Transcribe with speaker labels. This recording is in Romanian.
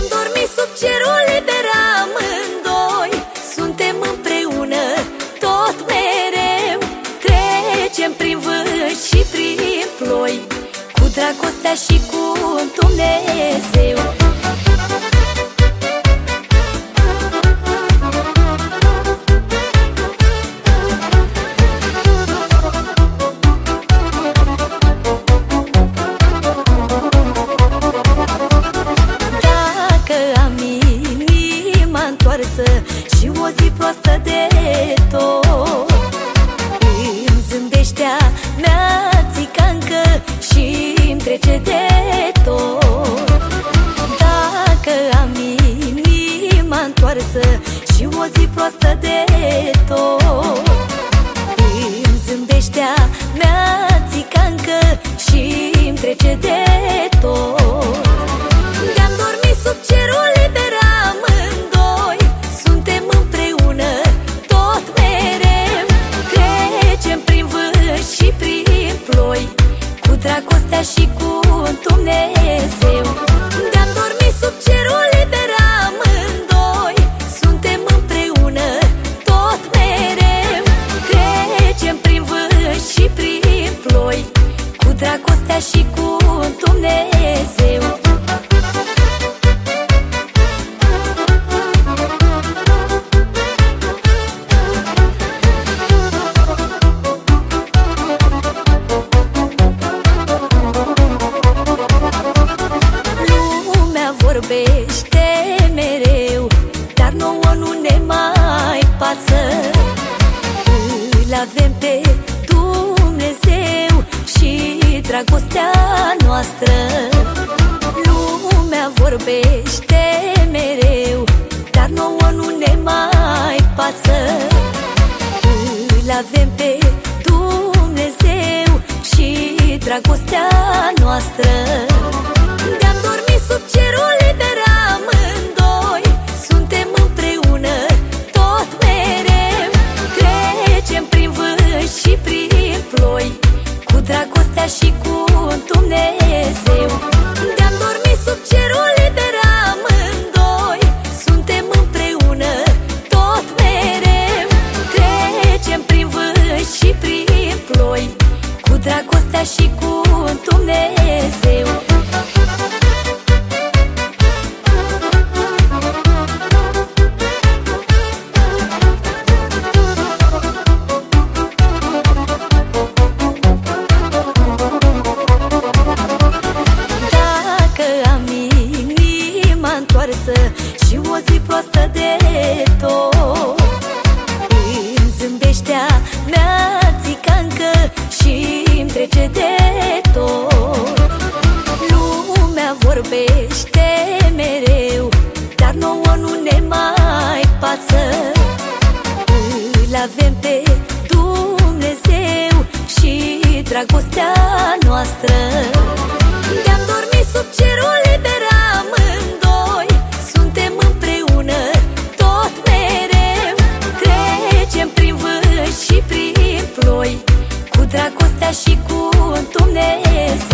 Speaker 1: Ne-am dormit sub cerul liber amândoi. Suntem împreună tot mereu Trecem prin vânt și prin ploi Cu dragostea și cu Dumnezeu întoarsă Și o zi proastă de tot. Îmi zâmbește mea țicancă și îmi trece de tot. Dacă am inima întoarsă Și o zi proastă de tot dragostea și cu Dumnezeu. Ne-am dormit sub cerul liber amândoi Suntem împreună tot mereu. Trecem prin vânt și prin ploi Cu dragostea și cu Dumnezeu vorbește mereu Dar nouă nu ne mai pasă Îl avem pe Dumnezeu Și dragostea noastră. Lumea vorbește mereu Dar nouă nu ne mai pasă Îl avem pe Dumnezeu Și dragostea noastră dragostea și cu Dumnezeu. Întoarsă Și o zi proastă de tot Îmi zâmbește mea țicancă Și mai pasă Îl avem pe Dumnezeu și dragostea noastră. Ne-am dormit sub cerul liber amândoi. Suntem împreună tot mereu. Trecem prin vânt și prin ploi. Cu dragostea și cu Dumnezeu.